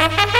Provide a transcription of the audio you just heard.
Ha ha ha!